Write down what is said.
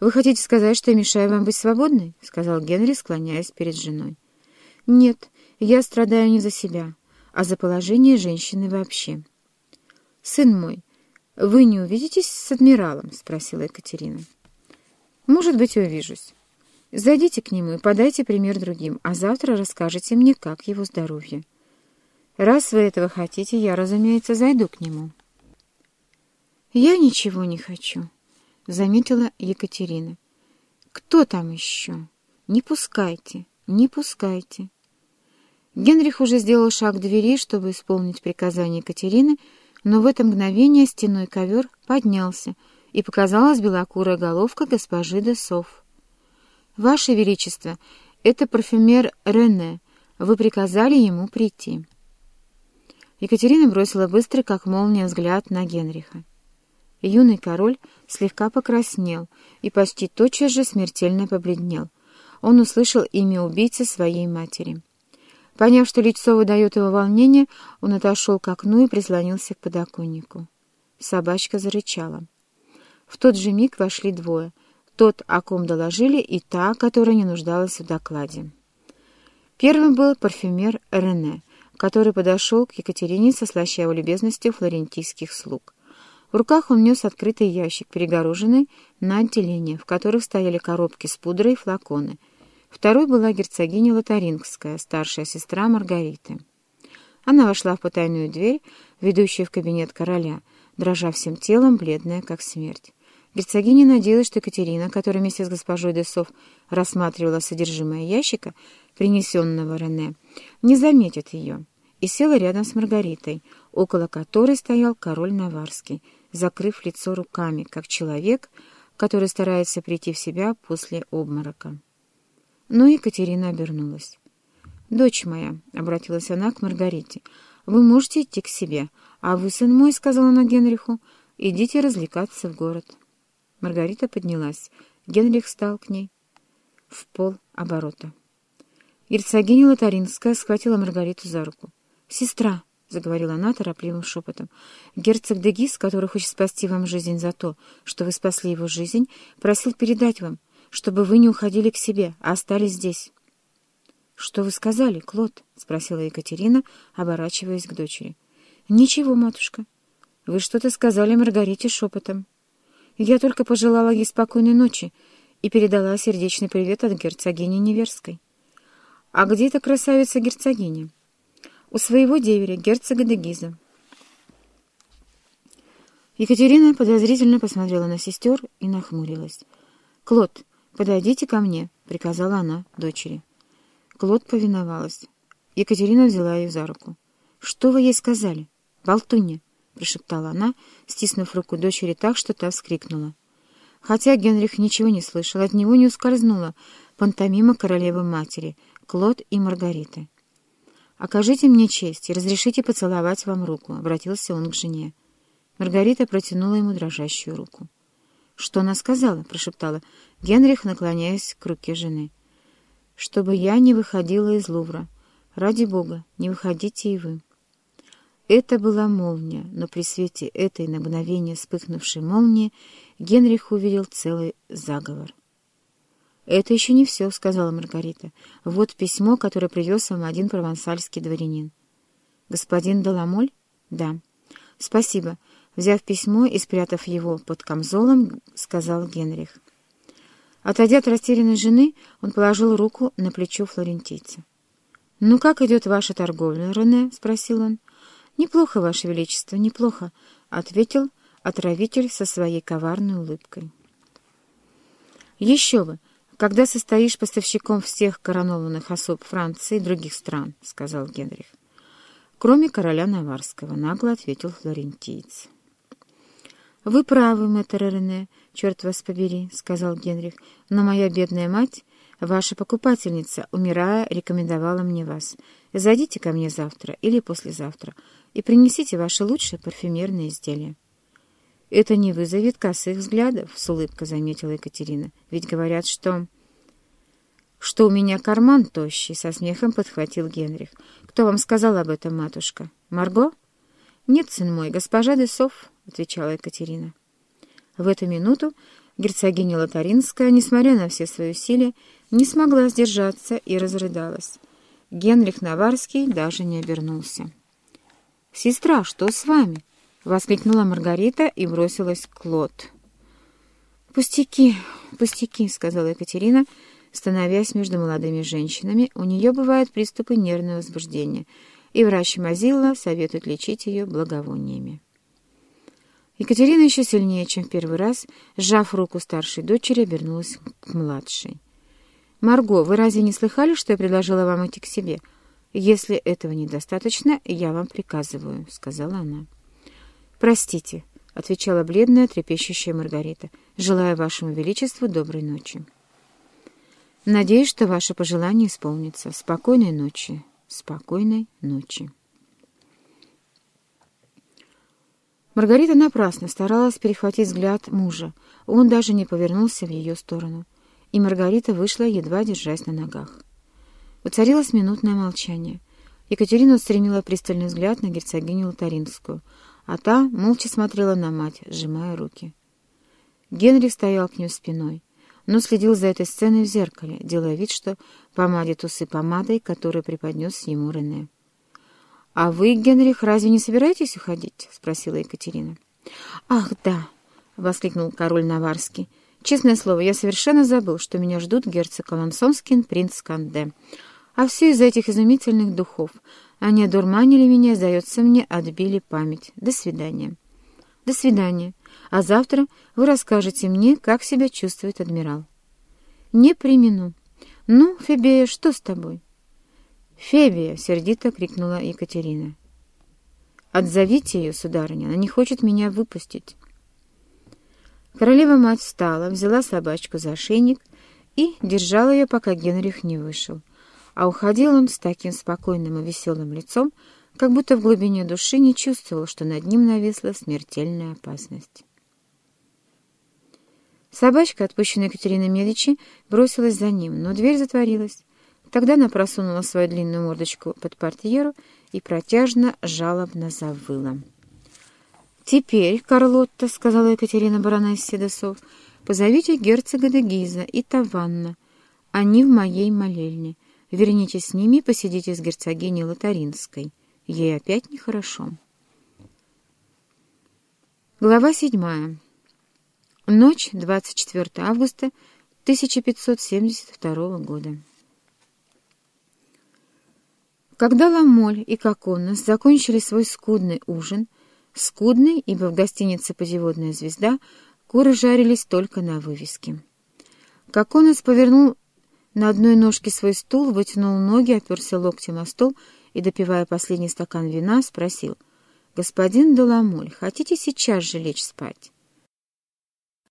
«Вы хотите сказать, что я мешаю вам быть свободной?» — сказал Генри, склоняясь перед женой. «Нет, я страдаю не за себя, а за положение женщины вообще». «Сын мой, вы не увидитесь с адмиралом?» — спросила Екатерина. «Может быть, увижусь. Зайдите к нему и подайте пример другим, а завтра расскажете мне, как его здоровье. Раз вы этого хотите, я, разумеется, зайду к нему». «Я ничего не хочу», — заметила Екатерина. «Кто там еще? Не пускайте, не пускайте». Генрих уже сделал шаг к двери, чтобы исполнить приказание Екатерины, но в это мгновение стеной ковер поднялся, и показалась белокурая головка госпожи де Сов. «Ваше Величество, это парфюмер Рене. Вы приказали ему прийти». Екатерина бросила быстрый, как молния, взгляд на Генриха. Юный король слегка покраснел и почти тотчас же смертельно побледнел. Он услышал имя убийцы своей матери. Поняв, что лицо выдает его волнение, он отошел к окну и прислонился к подоконнику. Собачка зарычала. В тот же миг вошли двое. Тот, о ком доложили, и та, которая не нуждалась в докладе. Первым был парфюмер Рене, который подошел к Екатерине со слащавой любезностью флорентийских слуг. В руках он нес открытый ящик, перегороженный на отделение, в которых стояли коробки с пудрой и флаконы. Второй была герцогиня Лотарингская, старшая сестра Маргариты. Она вошла в потайную дверь, ведущую в кабинет короля, дрожа всем телом, бледная, как смерть. Герцогиня надеялась, что Екатерина, которая вместе с госпожой Десов рассматривала содержимое ящика, принесенного Рене, не заметит ее, и села рядом с Маргаритой, около которой стоял король Наварский, закрыв лицо руками, как человек, который старается прийти в себя после обморока. Но Екатерина обернулась. «Дочь моя», — обратилась она к Маргарите, — «вы можете идти к себе, а вы, сын мой, — сказала она Генриху, — идите развлекаться в город». Маргарита поднялась. Генрих встал к ней в пол оборота. Герцогиня Лотаринская схватила Маргариту за руку. «Сестра!» — заговорила она торопливым шепотом. «Герцог Дегис, который хочет спасти вам жизнь за то, что вы спасли его жизнь, просил передать вам, чтобы вы не уходили к себе, а остались здесь». «Что вы сказали, Клод?» — спросила Екатерина, оборачиваясь к дочери. «Ничего, матушка. Вы что-то сказали Маргарите шепотом. Я только пожелала ей спокойной ночи и передала сердечный привет от герцогини Неверской. А где эта красавица-герцогиня?» У своего деверя, герцога де Гиза. Екатерина подозрительно посмотрела на сестер и нахмурилась. «Клод, подойдите ко мне», — приказала она дочери. Клод повиновалась. Екатерина взяла ее за руку. «Что вы ей сказали? Болтунья!» — прошептала она, стиснув руку дочери так, что та вскрикнула. Хотя Генрих ничего не слышал, от него не ускользнула пантомима королевы-матери, Клод и Маргариты. «Окажите мне честь и разрешите поцеловать вам руку», — обратился он к жене. Маргарита протянула ему дрожащую руку. «Что она сказала?» — прошептала Генрих, наклоняясь к руке жены. «Чтобы я не выходила из Лувра. Ради Бога, не выходите и вы». Это была молния, но при свете этой на мгновение вспыхнувшей молнии Генрих увидел целый заговор. «Это еще не все», — сказала Маргарита. «Вот письмо, которое привез вам один провансальский дворянин». «Господин Даламоль?» «Да». «Спасибо». Взяв письмо и спрятав его под камзолом, сказал Генрих. Отойдя от растерянной жены, он положил руку на плечо флорентийца. «Ну, как идет ваша торговля, Рене?» — спросил он. «Неплохо, ваше величество, неплохо», — ответил отравитель со своей коварной улыбкой. «Еще бы! Когда состоишь поставщиком всех коронованных особ Франции и других стран», — сказал Генрих. «Кроме короля Наварского», — нагло ответил флорентиец. «Вы правы, мэтр Рене, черт вас побери», — сказал Генрих, «но моя бедная мать, ваша покупательница, умирая, рекомендовала мне вас. Зайдите ко мне завтра или послезавтра и принесите ваши лучшие парфюмерные изделия». «Это не вызовет косых взглядов», — с улыбкой заметила Екатерина. «Ведь говорят, что...» «Что у меня карман тощий», — со смехом подхватил Генрих. «Кто вам сказал об этом, матушка? Марго?» «Нет, сын мой, госпожа Десов», — отвечала Екатерина. В эту минуту Герцогиня Лотаринская, несмотря на все свои усилия, не смогла сдержаться и разрыдалась. Генрих Наварский даже не обернулся. «Сестра, что с вами?» — воскликнула Маргарита и бросилась к Лот. «Пустяки, пустяки», — сказала Екатерина, становясь между молодыми женщинами. У нее бывают приступы нервного возбуждения, и врач Мазилла советует лечить ее благовониями. Екатерина еще сильнее, чем в первый раз, сжав руку старшей дочери, обернулась к младшей. «Марго, вы разве не слыхали, что я предложила вам идти к себе? Если этого недостаточно, я вам приказываю», — сказала она. «Простите», — отвечала бледная, трепещущая Маргарита, «желаю вашему величеству доброй ночи». «Надеюсь, что ваше пожелание исполнится. Спокойной ночи, спокойной ночи». Маргарита напрасно старалась перехватить взгляд мужа. Он даже не повернулся в ее сторону. И Маргарита вышла, едва держась на ногах. Уцарилось минутное молчание. Екатерина устремила пристальный взгляд на герцогиню Лотаринскую, а та молча смотрела на мать, сжимая руки. Генри стоял к ним спиной, но следил за этой сценой в зеркале, делая вид, что помадит усы помадой, которую преподнес ему Рене. «А вы, Генрих, разве не собираетесь уходить?» — спросила Екатерина. «Ах, да!» — воскликнул король Наварский. «Честное слово, я совершенно забыл, что меня ждут герцог Алансонский и принц Канде. А все из-за этих изумительных духов. Они одурманили меня, сдается мне, отбили память. До свидания». «До свидания. А завтра вы расскажете мне, как себя чувствует адмирал». «Не примену. Ну, Фебея, что с тобой?» «Фебия!» — сердито крикнула Екатерина. «Отзовите ее, сударыня, она не хочет меня выпустить». Королева-мать встала, взяла собачку за ошейник и держала ее, пока Генрих не вышел. А уходил он с таким спокойным и веселым лицом, как будто в глубине души не чувствовал, что над ним нависла смертельная опасность. Собачка, отпущенная Екатериной Медичи, бросилась за ним, но дверь затворилась. Тогда она просунула свою длинную мордочку под портьеру и протяжно, жалобно завыла. «Теперь, Карлотта, — сказала Екатерина баронессе Десов, — позовите герцога де Гиза и Таванна. Они в моей молельне. Вернитесь с ними и посидите с герцогиней Лотаринской. Ей опять нехорошо». Глава седьмая. Ночь, 24 августа 1572 года. Когда Ламоль и Коконос закончили свой скудный ужин, скудный, ибо в гостинице «Позеводная звезда» куры жарились только на вывеске. Коконос повернул на одной ножке свой стул, вытянул ноги, оперся локтем о стол и, допивая последний стакан вина, спросил, «Господин Деламоль, хотите сейчас же лечь спать?»